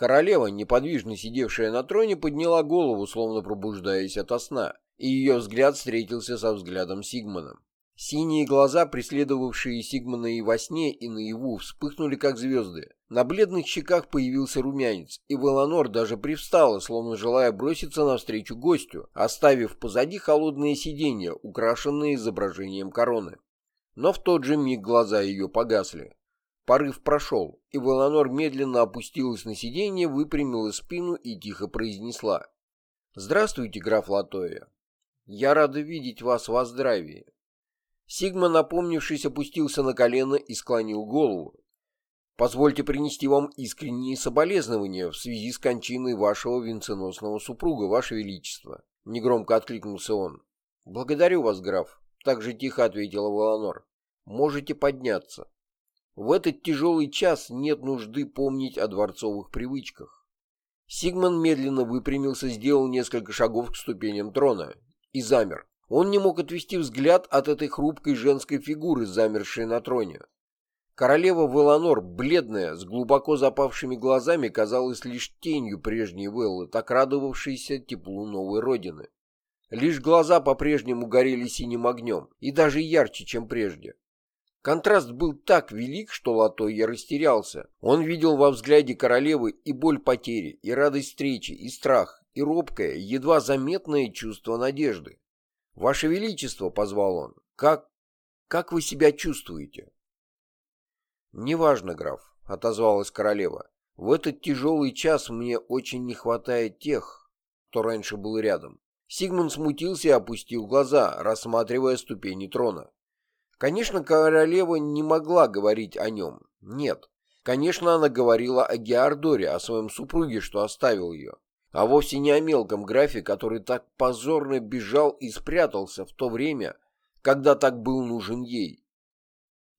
Королева, неподвижно сидевшая на троне, подняла голову, словно пробуждаясь ото сна, и ее взгляд встретился со взглядом Сигмана. Синие глаза, преследовавшие Сигмана и во сне, и наяву, вспыхнули как звезды. На бледных щеках появился румянец, и Веланор даже привстала, словно желая броситься навстречу гостю, оставив позади холодные сиденья, украшенные изображением короны. Но в тот же миг глаза ее погасли. Порыв прошел, и Веланор медленно опустилась на сиденье, выпрямила спину и тихо произнесла. «Здравствуйте, граф Латоя. Я рада видеть вас во здравии. Сигма, напомнившись, опустился на колено и склонил голову. «Позвольте принести вам искренние соболезнования в связи с кончиной вашего венценосного супруга, ваше величество», — негромко откликнулся он. «Благодарю вас, граф», — так же тихо ответила Валанор. «Можете подняться. В этот тяжелый час нет нужды помнить о дворцовых привычках». Сигман медленно выпрямился, сделал несколько шагов к ступеням трона и замер. Он не мог отвести взгляд от этой хрупкой женской фигуры, замершей на троне. Королева Веланор, бледная, с глубоко запавшими глазами, казалась лишь тенью прежней Веллы, так радовавшейся теплу новой родины. Лишь глаза по-прежнему горели синим огнем, и даже ярче, чем прежде. Контраст был так велик, что Латойя растерялся. Он видел во взгляде королевы и боль потери, и радость встречи, и страх, и робкое, едва заметное чувство надежды. «Ваше Величество», — позвал он, — «как... как вы себя чувствуете?» «Неважно, граф», — отозвалась королева. «В этот тяжелый час мне очень не хватает тех, кто раньше был рядом». Сигмунд смутился и опустил глаза, рассматривая ступени трона. Конечно, королева не могла говорить о нем. Нет. Конечно, она говорила о Геордоре, о своем супруге, что оставил ее а вовсе не о мелком графе, который так позорно бежал и спрятался в то время, когда так был нужен ей.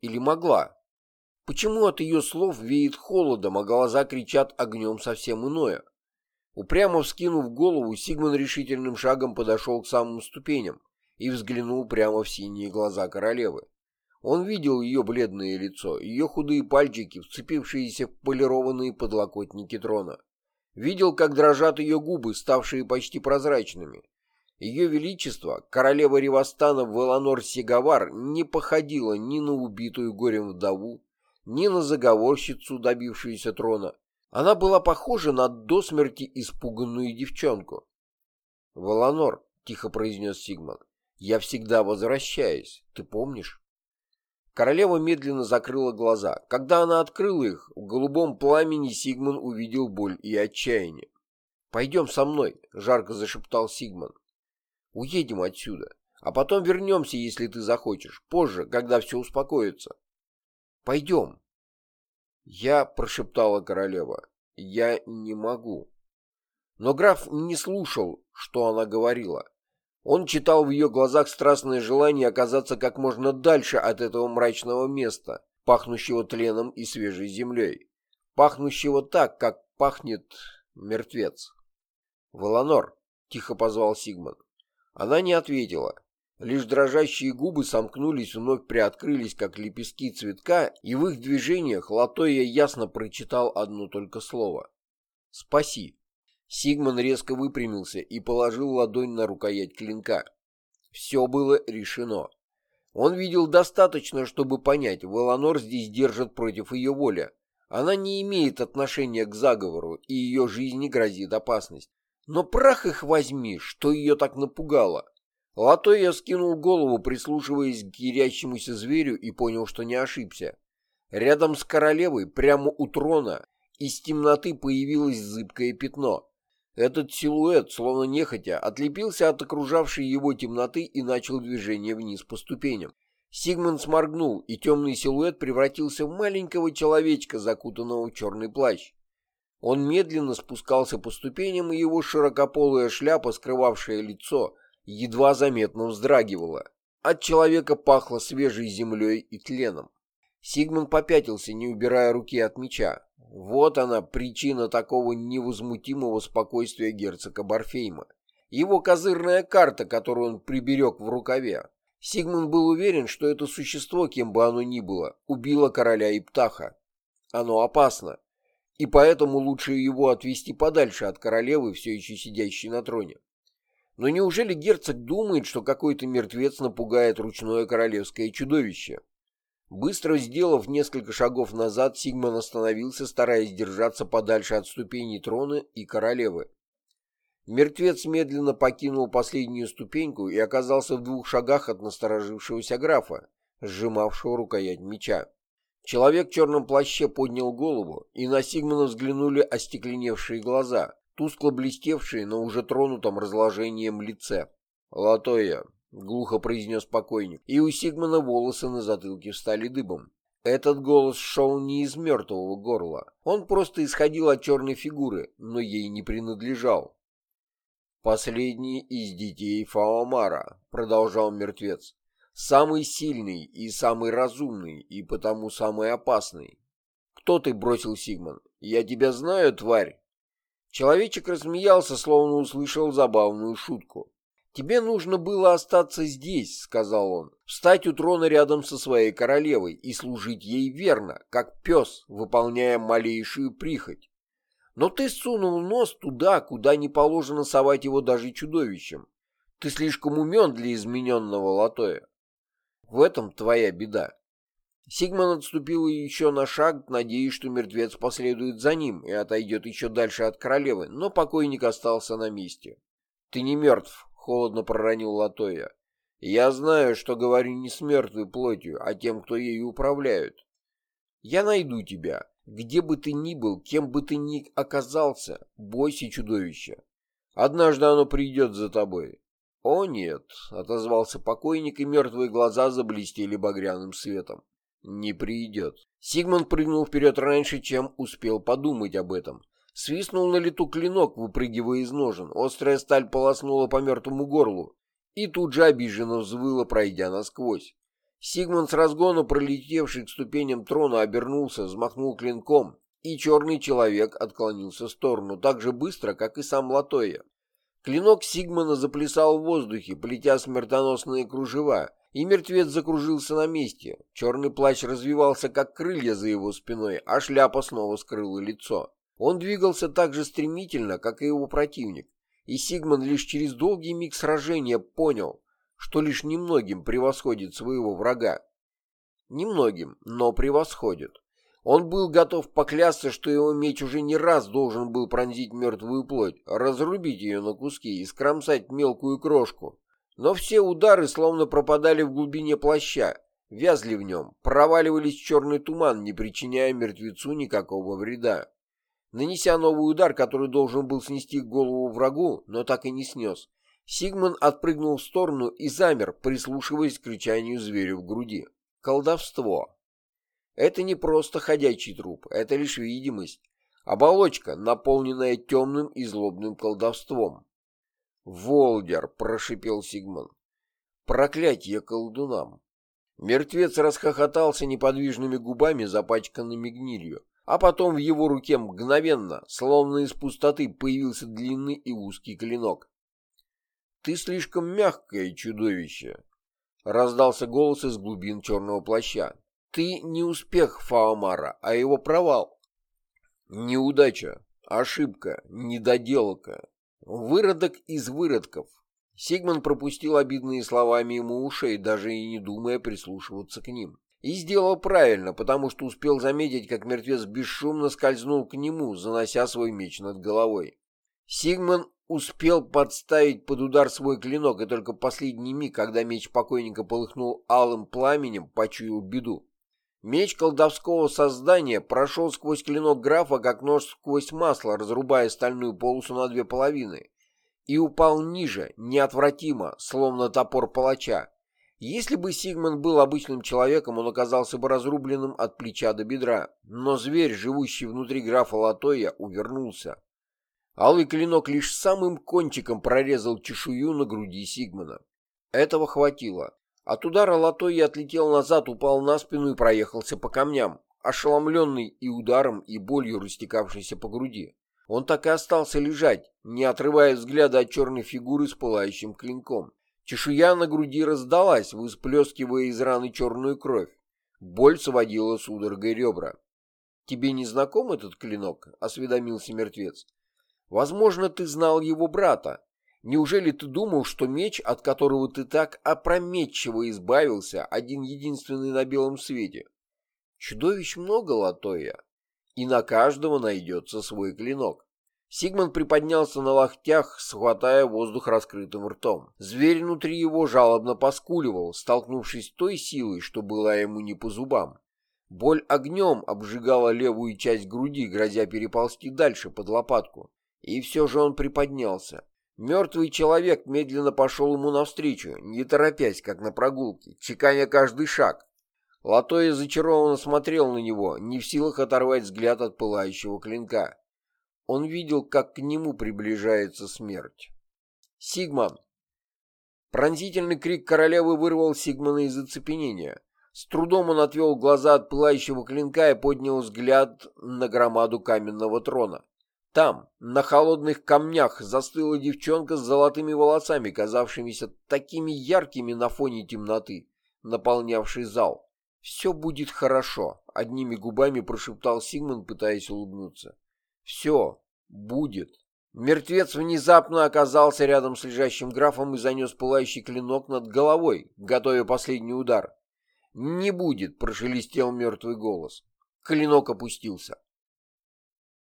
Или могла? Почему от ее слов веет холодом, а глаза кричат огнем совсем иное? Упрямо вскинув голову, Сигман решительным шагом подошел к самым ступеням и взглянул прямо в синие глаза королевы. Он видел ее бледное лицо, ее худые пальчики, вцепившиеся в полированные подлокотники трона. Видел, как дрожат ее губы, ставшие почти прозрачными. Ее Величество, королева Ревостана Веланор Сигавар, не походила ни на убитую горем вдову, ни на заговорщицу, добившуюся трона. Она была похожа на до смерти испуганную девчонку. «Веланор», — тихо произнес Сигман, — «я всегда возвращаюсь, ты помнишь?» Королева медленно закрыла глаза. Когда она открыла их, в голубом пламени Сигман увидел боль и отчаяние. «Пойдем со мной», — жарко зашептал Сигман. «Уедем отсюда, а потом вернемся, если ты захочешь, позже, когда все успокоится». «Пойдем». «Я», — прошептала королева, — «я не могу». Но граф не слушал, что она говорила. Он читал в ее глазах страстное желание оказаться как можно дальше от этого мрачного места, пахнущего тленом и свежей землей, пахнущего так, как пахнет мертвец. «Волонор», — тихо позвал Сигман. Она не ответила. Лишь дрожащие губы сомкнулись, вновь приоткрылись, как лепестки цветка, и в их движениях Латоя ясно прочитал одно только слово. «Спаси». Сигман резко выпрямился и положил ладонь на рукоять клинка. Все было решено. Он видел достаточно, чтобы понять, Веланор здесь держат против ее воли. Она не имеет отношения к заговору, и ее жизни грозит опасность. Но прах их возьми, что ее так напугало. Латоя скинул голову, прислушиваясь к ярящемуся зверю, и понял, что не ошибся. Рядом с королевой, прямо у трона, из темноты появилось зыбкое пятно. Этот силуэт, словно нехотя, отлепился от окружавшей его темноты и начал движение вниз по ступеням. Сигмунд сморгнул, и темный силуэт превратился в маленького человечка, закутанного в черный плащ. Он медленно спускался по ступеням, и его широкополая шляпа, скрывавшая лицо, едва заметно вздрагивала. От человека пахло свежей землей и тленом. Сигмунд попятился, не убирая руки от меча. Вот она, причина такого невозмутимого спокойствия герцога Барфейма. Его козырная карта, которую он приберег в рукаве. Сигмунд был уверен, что это существо, кем бы оно ни было, убило короля и птаха. Оно опасно. и поэтому лучше его отвести подальше от королевы, все еще сидящей на троне. Но неужели герцог думает, что какой-то мертвец напугает ручное королевское чудовище? Быстро сделав несколько шагов назад, Сигман остановился, стараясь держаться подальше от ступеней трона и королевы. Мертвец медленно покинул последнюю ступеньку и оказался в двух шагах от насторожившегося графа, сжимавшего рукоять меча. Человек в черном плаще поднял голову, и на Сигмана взглянули остекленевшие глаза, тускло блестевшие на уже тронутом разложением лице. «Латоя», — глухо произнес покойник, и у Сигмана волосы на затылке встали дыбом. Этот голос шел не из мертвого горла. Он просто исходил от черной фигуры, но ей не принадлежал. «Последний из детей Фаомара», — продолжал мертвец. Самый сильный и самый разумный, и потому самый опасный. Кто ты, бросил Сигман? Я тебя знаю, тварь. Человечек рассмеялся, словно услышал забавную шутку. «Тебе нужно было остаться здесь», — сказал он, — «встать у трона рядом со своей королевой и служить ей верно, как пес, выполняя малейшую прихоть. Но ты сунул нос туда, куда не положено совать его даже чудовищем. Ты слишком умен для измененного латоя. В этом твоя беда. Сигман отступил еще на шаг, надеясь, что мертвец последует за ним и отойдет еще дальше от королевы, но покойник остался на месте. «Ты не мертв», — холодно проронил Латоя. «Я знаю, что говорю не с плотью, а тем, кто ею управляют. Я найду тебя, где бы ты ни был, кем бы ты ни оказался, бойся чудовища. Однажды оно придет за тобой. «О нет», — отозвался покойник, и мертвые глаза заблестели багряным светом. «Не придет». Сигмунд прыгнул вперед раньше, чем успел подумать об этом. Свистнул на лету клинок, выпрыгивая из ножен. Острая сталь полоснула по мертвому горлу и тут же обиженно взвыла, пройдя насквозь. Сигмунд с разгона, пролетевший к ступеням трона, обернулся, взмахнул клинком, и черный человек отклонился в сторону так же быстро, как и сам Латоя. Клинок Сигмана заплясал в воздухе, плетя смертоносные кружева, и мертвец закружился на месте. Черный плащ развивался, как крылья за его спиной, а шляпа снова скрыла лицо. Он двигался так же стремительно, как и его противник, и Сигман лишь через долгий миг сражения понял, что лишь немногим превосходит своего врага. Немногим, но превосходит. Он был готов поклясться, что его меч уже не раз должен был пронзить мертвую плоть, разрубить ее на куски и скромсать мелкую крошку. Но все удары словно пропадали в глубине плаща, вязли в нем, проваливались в черный туман, не причиняя мертвецу никакого вреда. Нанеся новый удар, который должен был снести голову врагу, но так и не снес, Сигман отпрыгнул в сторону и замер, прислушиваясь к кричанию зверю в груди. Колдовство. Это не просто ходячий труп, это лишь видимость. Оболочка, наполненная темным и злобным колдовством. «Волдер!» — прошипел Сигман. «Проклятье колдунам!» Мертвец расхохотался неподвижными губами, запачканными гнилью, а потом в его руке мгновенно, словно из пустоты, появился длинный и узкий клинок. «Ты слишком мягкое чудовище!» — раздался голос из глубин черного плаща. Ты не успех Фаомара, а его провал. Неудача, ошибка, недоделка. Выродок из выродков. Сигман пропустил обидные слова мимо ушей, даже и не думая прислушиваться к ним. И сделал правильно, потому что успел заметить, как мертвец бесшумно скользнул к нему, занося свой меч над головой. Сигман успел подставить под удар свой клинок, и только последний миг, когда меч покойника полыхнул алым пламенем, почуял беду. Меч колдовского создания прошел сквозь клинок графа, как нож сквозь масло, разрубая стальную полосу на две половины, и упал ниже, неотвратимо, словно топор палача. Если бы Сигман был обычным человеком, он оказался бы разрубленным от плеча до бедра, но зверь, живущий внутри графа Латоя, увернулся. Алый клинок лишь самым кончиком прорезал чешую на груди Сигмана. Этого хватило. От удара лотой отлетел назад, упал на спину и проехался по камням, ошеломленный и ударом, и болью, растекавшейся по груди. Он так и остался лежать, не отрывая взгляда от черной фигуры с пылающим клинком. Чешуя на груди раздалась, всплескивая из раны черную кровь. Боль сводила судорогой ребра. «Тебе не знаком этот клинок?» — осведомился мертвец. «Возможно, ты знал его брата. Неужели ты думал, что меч, от которого ты так опрометчиво избавился, один единственный на белом свете? Чудовищ много, Латоя, и на каждого найдется свой клинок». Сигман приподнялся на локтях, схватая воздух раскрытым ртом. Зверь внутри его жалобно поскуливал, столкнувшись с той силой, что была ему не по зубам. Боль огнем обжигала левую часть груди, грозя переползти дальше под лопатку. И все же он приподнялся. Мертвый человек медленно пошел ему навстречу, не торопясь, как на прогулке, чеканя каждый шаг. Латой зачарованно смотрел на него, не в силах оторвать взгляд от пылающего клинка. Он видел, как к нему приближается смерть. «Сигман!» Пронзительный крик королевы вырвал Сигмана из оцепенения. С трудом он отвел глаза от пылающего клинка и поднял взгляд на громаду каменного трона. Там, на холодных камнях, застыла девчонка с золотыми волосами, казавшимися такими яркими на фоне темноты, наполнявшей зал. «Все будет хорошо», — одними губами прошептал Сигман, пытаясь улыбнуться. «Все будет». Мертвец внезапно оказался рядом с лежащим графом и занес пылающий клинок над головой, готовя последний удар. «Не будет», — прошелестел мертвый голос. Клинок опустился.